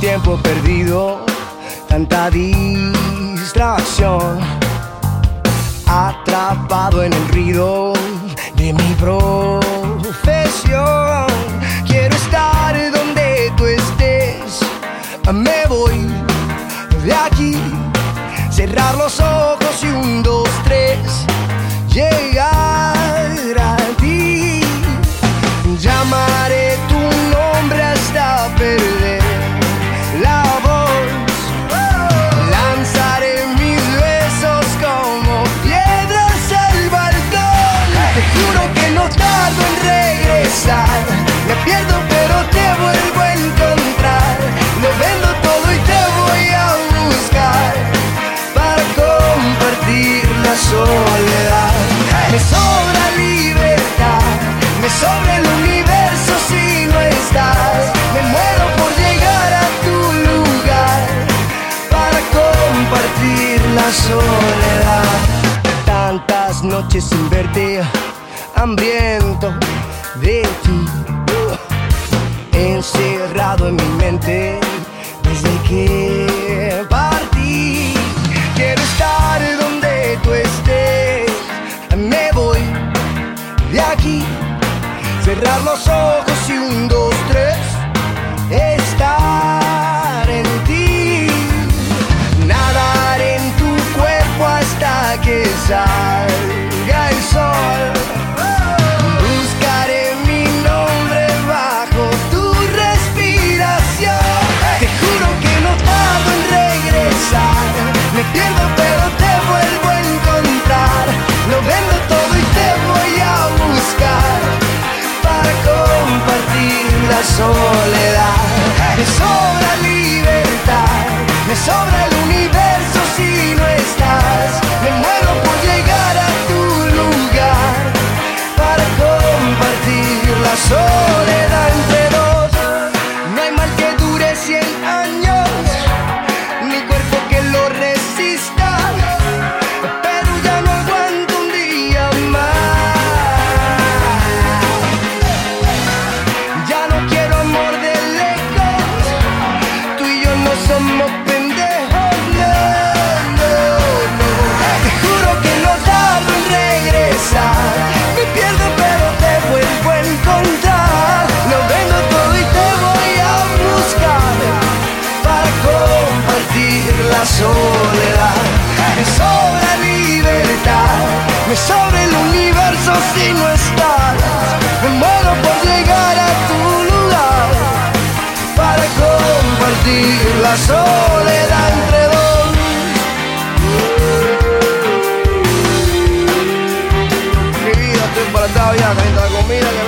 tiempo perdido, tanta distracción, atrapado en el ruido de mi profesión. Quiero estar donde tú estés, me voy de aquí, cerrar los ojos y un, dos, tres, llegar soledad. Me sobra libertad, me sobra el universo si no estás. Me muero por llegar a tu lugar para compartir la soledad. Tantas noches sin verte, hambriento de ti, encerrado en mi cerrar los ojos y un, dos, tres, estar en ti, nadar en tu cuerpo hasta que salga la soledad. Me sobra libertad, me sobra el universo si no estás. Me muero por llegar a tu lugar para compartir la soledad entre dos. Estoy para comida